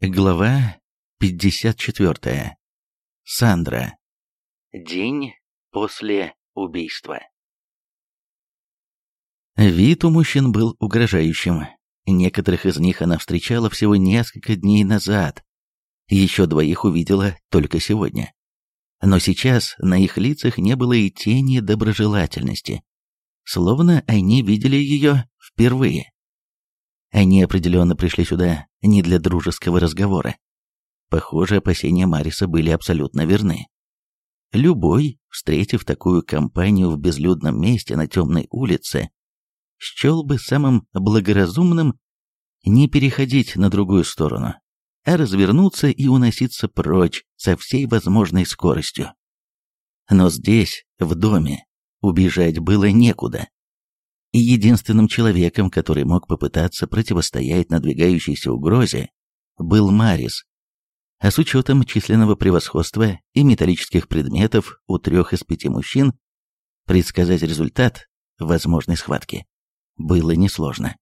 Глава 54. Сандра. День после убийства. Вид у мужчин был угрожающим. Некоторых из них она встречала всего несколько дней назад. Еще двоих увидела только сегодня. Но сейчас на их лицах не было и тени доброжелательности. Словно они видели ее впервые. Они определенно пришли сюда не для дружеского разговора. Похоже, опасения Мариса были абсолютно верны. Любой, встретив такую компанию в безлюдном месте на темной улице, счел бы самым благоразумным не переходить на другую сторону, а развернуться и уноситься прочь со всей возможной скоростью. Но здесь, в доме, убежать было некуда и единственным человеком, который мог попытаться противостоять надвигающейся угрозе, был Марис. А с учетом численного превосходства и металлических предметов у трех из пяти мужчин, предсказать результат возможной схватки было несложно.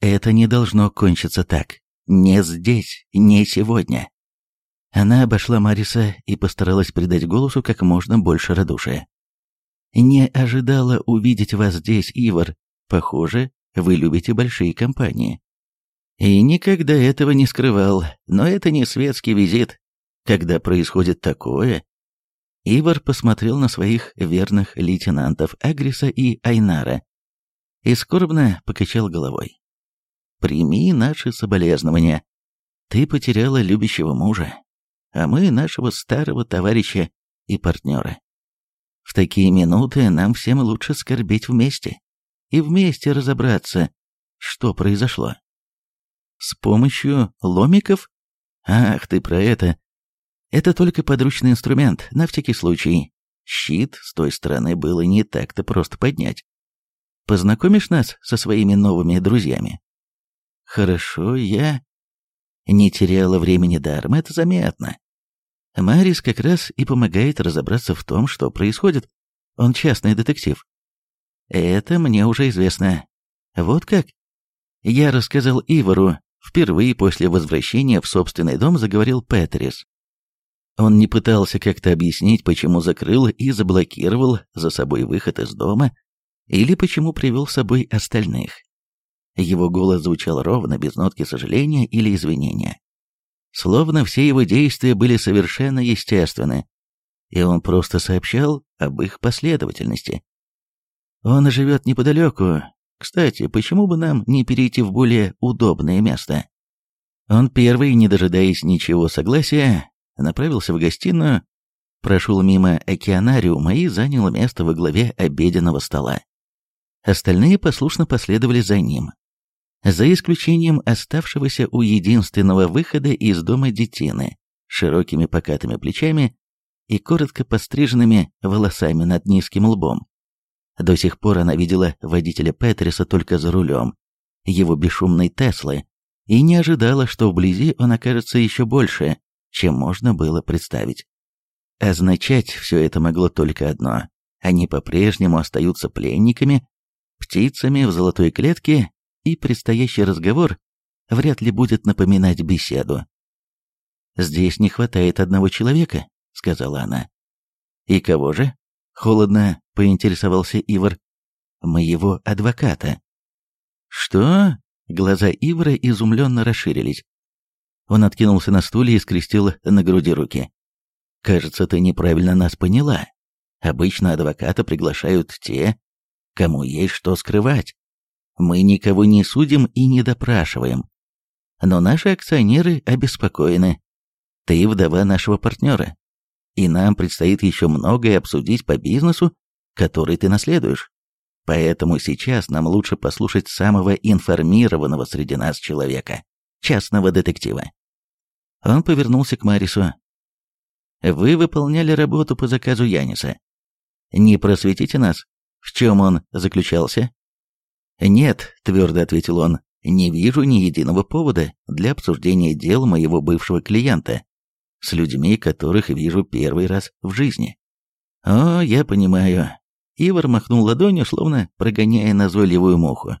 Это не должно кончиться так. Не здесь, не сегодня. Она обошла Мариса и постаралась придать голосу как можно больше радушия. Не ожидала увидеть вас здесь, Ивар. Похоже, вы любите большие компании. И никогда этого не скрывал, но это не светский визит. Когда происходит такое... Ивар посмотрел на своих верных лейтенантов Агриса и Айнара и скорбно покачал головой. «Прими наши соболезнования. Ты потеряла любящего мужа, а мы нашего старого товарища и партнера. В такие минуты нам всем лучше скорбеть вместе и вместе разобраться, что произошло. С помощью ломиков? Ах ты про это! Это только подручный инструмент, на всякий случай. Щит с той стороны было не так-то просто поднять. Познакомишь нас со своими новыми друзьями? Хорошо, я... Не теряла времени даром, это заметно. Марис как раз и помогает разобраться в том, что происходит. Он частный детектив. Это мне уже известно. Вот как? Я рассказал Ивару, впервые после возвращения в собственный дом заговорил Петрис. Он не пытался как-то объяснить, почему закрыл и заблокировал за собой выход из дома, или почему привел с собой остальных. Его голос звучал ровно, без нотки сожаления или извинения. Словно все его действия были совершенно естественны, и он просто сообщал об их последовательности. Он живет неподалеку. Кстати, почему бы нам не перейти в более удобное место? Он первый, не дожидаясь ничего согласия, направился в гостиную, прошел мимо океанариума и занял место во главе обеденного стола. Остальные послушно последовали за ним за исключением оставшегося у единственного выхода из дома детины, широкими покатыми плечами и коротко постриженными волосами над низким лбом. До сих пор она видела водителя Петриса только за рулем, его бесшумной Теслы, и не ожидала, что вблизи он окажется еще больше, чем можно было представить. Означать все это могло только одно. Они по-прежнему остаются пленниками, птицами в золотой клетке и предстоящий разговор вряд ли будет напоминать беседу. «Здесь не хватает одного человека», — сказала она. «И кого же?» — холодно поинтересовался Ивар. «Моего адвоката». «Что?» — глаза Ивара изумленно расширились. Он откинулся на стуле и скрестил на груди руки. «Кажется, ты неправильно нас поняла. Обычно адвоката приглашают те, кому есть что скрывать. Мы никого не судим и не допрашиваем. Но наши акционеры обеспокоены. Ты вдова нашего партнера. И нам предстоит еще многое обсудить по бизнесу, который ты наследуешь. Поэтому сейчас нам лучше послушать самого информированного среди нас человека, частного детектива. Он повернулся к Марису. Вы выполняли работу по заказу Яниса. Не просветите нас, в чем он заключался? «Нет», — твердо ответил он, — «не вижу ни единого повода для обсуждения дел моего бывшего клиента с людьми, которых вижу первый раз в жизни». «О, я понимаю». Ивар махнул ладонью, словно прогоняя назойливую муху.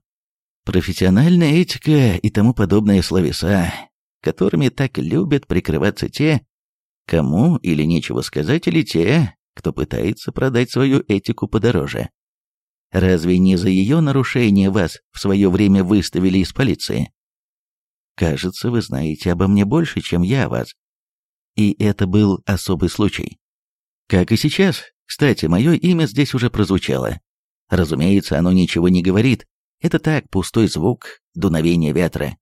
«Профессиональная этика и тому подобные словеса, которыми так любят прикрываться те, кому или нечего сказать, или те, кто пытается продать свою этику подороже. Разве не за ее нарушение вас в свое время выставили из полиции? Кажется, вы знаете обо мне больше, чем я о вас. И это был особый случай. Как и сейчас. Кстати, мое имя здесь уже прозвучало. Разумеется, оно ничего не говорит. Это так, пустой звук, дуновение ветра.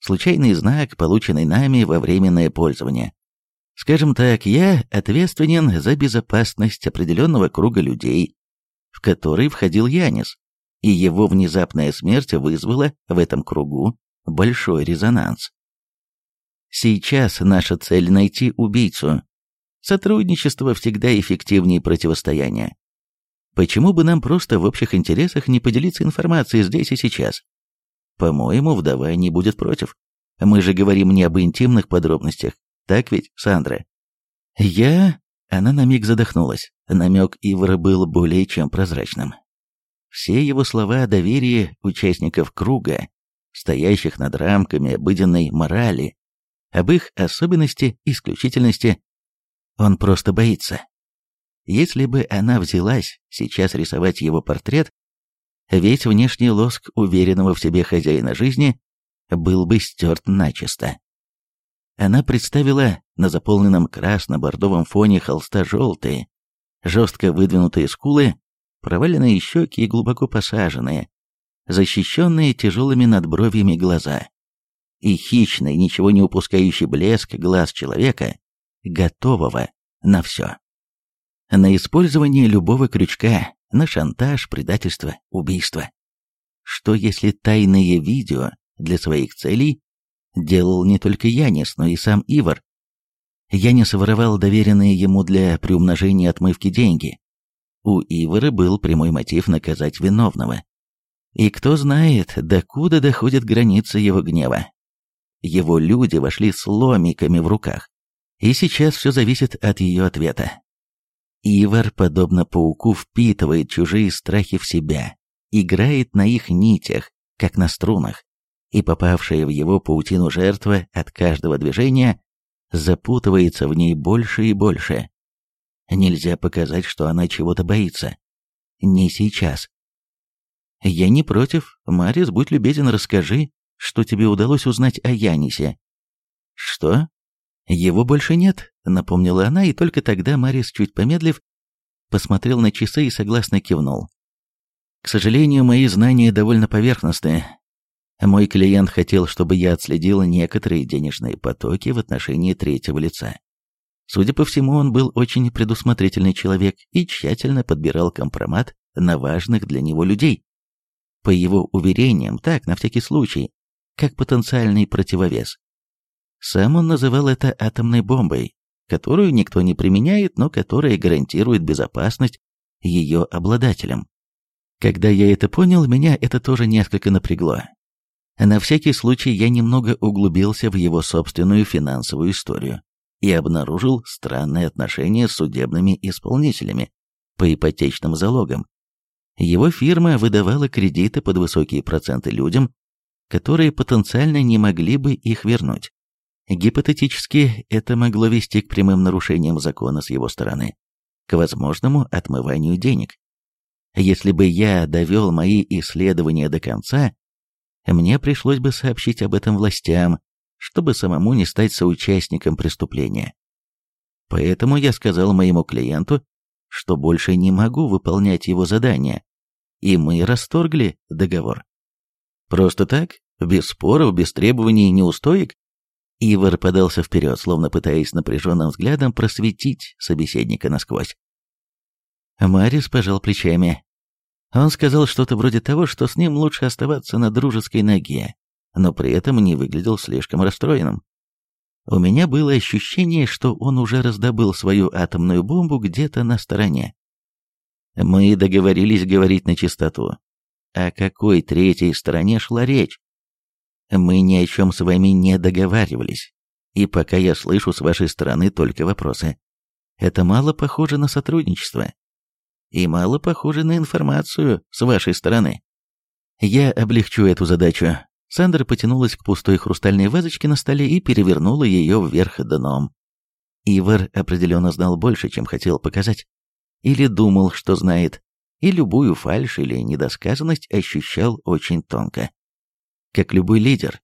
Случайный знак, полученный нами во временное пользование. Скажем так, я ответственен за безопасность определенного круга людей, в который входил Янис, и его внезапная смерть вызвала в этом кругу большой резонанс. Сейчас наша цель — найти убийцу. Сотрудничество всегда эффективнее противостояния. Почему бы нам просто в общих интересах не поделиться информацией здесь и сейчас? По-моему, вдова не будет против. Мы же говорим не об интимных подробностях, так ведь, Сандра? Я она на миг задохнулась. Намек Ивара был более чем прозрачным. Все его слова о доверии участников круга, стоящих над рамками обыденной морали, об их особенности, исключительности, он просто боится. Если бы она взялась сейчас рисовать его портрет, весь внешний лоск уверенного в себе хозяина жизни был бы стерт начисто она представила на заполненном красно-бордовом фоне холста желтые, жестко выдвинутые скулы, проваленные щеки и глубоко посаженные, защищенные тяжелыми надбровьями глаза. И хищный, ничего не упускающий блеск глаз человека, готового на все. На использование любого крючка, на шантаж, предательство, убийство. Что если тайное видео для своих целей Делал не только Янис, но и сам Ивар. Янис воровал доверенные ему для приумножения отмывки деньги. У Ивара был прямой мотив наказать виновного. И кто знает, докуда доходит граница его гнева. Его люди вошли с ломиками в руках. И сейчас все зависит от ее ответа. Ивар, подобно пауку, впитывает чужие страхи в себя, играет на их нитях, как на струнах и попавшая в его паутину жертва от каждого движения запутывается в ней больше и больше. Нельзя показать, что она чего-то боится. Не сейчас. Я не против. Марис, будь любезен, расскажи, что тебе удалось узнать о Янисе. Что? Его больше нет, напомнила она, и только тогда Марис, чуть помедлив, посмотрел на часы и согласно кивнул. К сожалению, мои знания довольно поверхностные. А мой клиент хотел, чтобы я отследил некоторые денежные потоки в отношении третьего лица. Судя по всему, он был очень предусмотрительный человек и тщательно подбирал компромат на важных для него людей. По его уверениям, так, на всякий случай, как потенциальный противовес. Сам он называл это атомной бомбой, которую никто не применяет, но которая гарантирует безопасность ее обладателям. Когда я это понял, меня это тоже несколько напрягло. На всякий случай я немного углубился в его собственную финансовую историю и обнаружил странные отношения с судебными исполнителями по ипотечным залогам. Его фирма выдавала кредиты под высокие проценты людям, которые потенциально не могли бы их вернуть. Гипотетически это могло вести к прямым нарушениям закона с его стороны, к возможному отмыванию денег. Если бы я довел мои исследования до конца, мне пришлось бы сообщить об этом властям, чтобы самому не стать соучастником преступления. Поэтому я сказал моему клиенту, что больше не могу выполнять его задание, и мы расторгли договор. Просто так, без споров, без требований и неустоек? Ивар подался вперед, словно пытаясь напряженным взглядом просветить собеседника насквозь. Марис пожал плечами. А он сказал что-то вроде того, что с ним лучше оставаться на дружеской ноге, но при этом не выглядел слишком расстроенным. У меня было ощущение, что он уже раздобыл свою атомную бомбу где-то на стороне. Мы договорились говорить на чистоту. О какой третьей стороне шла речь? Мы ни о чем с вами не договаривались. И пока я слышу с вашей стороны только вопросы. Это мало похоже на сотрудничество и мало похоже на информацию с вашей стороны. Я облегчу эту задачу. Сандра потянулась к пустой хрустальной вазочке на столе и перевернула ее вверх дном. Ивар определенно знал больше, чем хотел показать. Или думал, что знает, и любую фальшь или недосказанность ощущал очень тонко. Как любой лидер,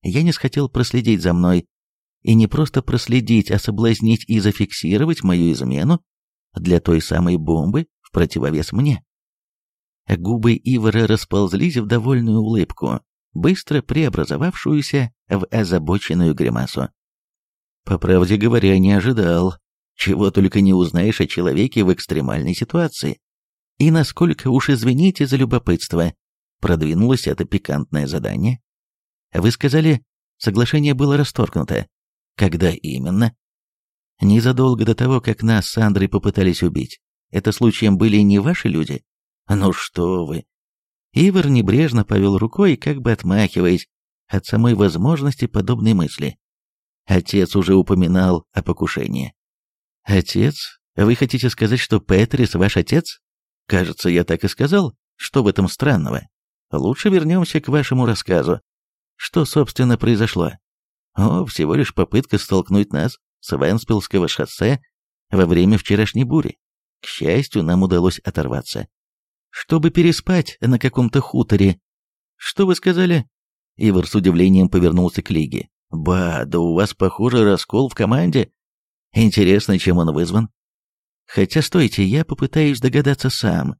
я не хотел проследить за мной, и не просто проследить, а соблазнить и зафиксировать мою измену для той самой бомбы, противовес мне. Губы Ивара расползлись в довольную улыбку, быстро преобразовавшуюся в озабоченную гримасу. По правде говоря, не ожидал, чего только не узнаешь о человеке в экстремальной ситуации. И насколько уж извините за любопытство, продвинулось это пикантное задание. Вы сказали, соглашение было расторгнуто. Когда именно? Незадолго до того, как нас с Андрой попытались убить. Это случаем были не ваши люди? Ну что вы!» Ивар небрежно повел рукой, как бы отмахиваясь от самой возможности подобной мысли. Отец уже упоминал о покушении. «Отец? Вы хотите сказать, что Петрис ваш отец? Кажется, я так и сказал. Что в этом странного? Лучше вернемся к вашему рассказу. Что, собственно, произошло? О, всего лишь попытка столкнуть нас с Венспилского шоссе во время вчерашней бури. К счастью, нам удалось оторваться. Чтобы переспать на каком-то хуторе. Что вы сказали? Ивар с удивлением повернулся к Лиге. «Ба, да у вас, похоже, раскол в команде. Интересно, чем он вызван?» «Хотя, стойте, я попытаюсь догадаться сам.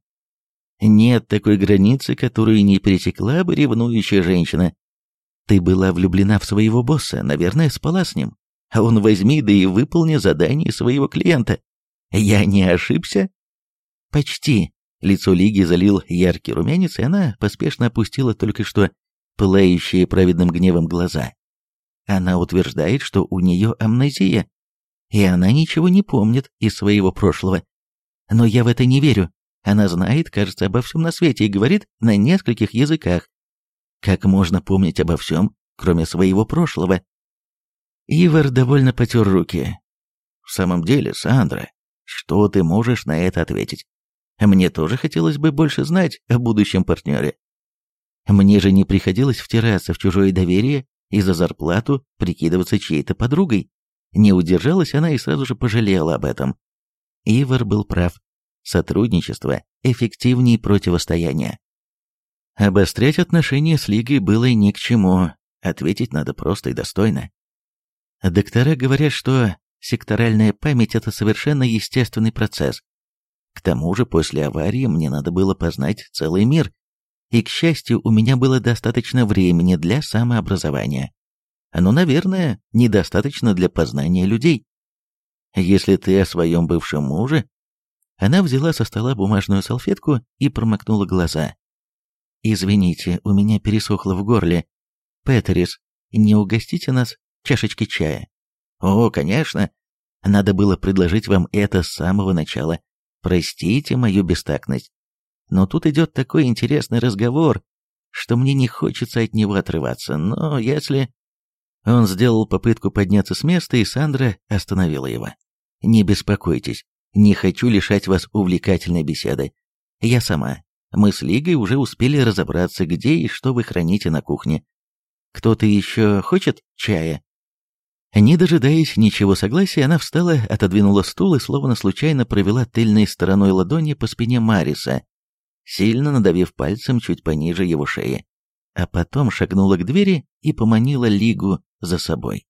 Нет такой границы, которую не перетекла бы ревнующая женщина. Ты была влюблена в своего босса, наверное, спала с ним. А он возьми, да и выполни задание своего клиента. Я не ошибся? Почти. Лицо Лиги залил яркий румянец, и она поспешно опустила только что пылающие праведным гневом глаза. Она утверждает, что у нее амнезия, и она ничего не помнит из своего прошлого. Но я в это не верю. Она знает, кажется, обо всем на свете и говорит на нескольких языках. Как можно помнить обо всем, кроме своего прошлого? Ивар довольно потер руки. В самом деле, Сандра, что ты можешь на это ответить? Мне тоже хотелось бы больше знать о будущем партнере. Мне же не приходилось втираться в чужое доверие и за зарплату прикидываться чьей-то подругой. Не удержалась она и сразу же пожалела об этом. Ивар был прав. Сотрудничество эффективнее противостояния. Обострять отношения с Лигой было ни к чему, ответить надо просто и достойно. Доктора говорят, что Секторальная память – это совершенно естественный процесс. К тому же после аварии мне надо было познать целый мир, и, к счастью, у меня было достаточно времени для самообразования. Оно, наверное, недостаточно для познания людей. Если ты о своем бывшем муже... Она взяла со стола бумажную салфетку и промокнула глаза. «Извините, у меня пересохло в горле. Петерис, не угостите нас чашечки чая?» О, конечно, надо было предложить вам это с самого начала. Простите мою бестактность. Но тут идет такой интересный разговор, что мне не хочется от него отрываться, но если...» Он сделал попытку подняться с места, и Сандра остановила его. «Не беспокойтесь, не хочу лишать вас увлекательной беседы. Я сама. Мы с Лигой уже успели разобраться, где и что вы храните на кухне. Кто-то еще хочет чая?» Не дожидаясь ничего согласия, она встала, отодвинула стул и словно случайно провела тыльной стороной ладони по спине Мариса, сильно надавив пальцем чуть пониже его шеи, а потом шагнула к двери и поманила Лигу за собой.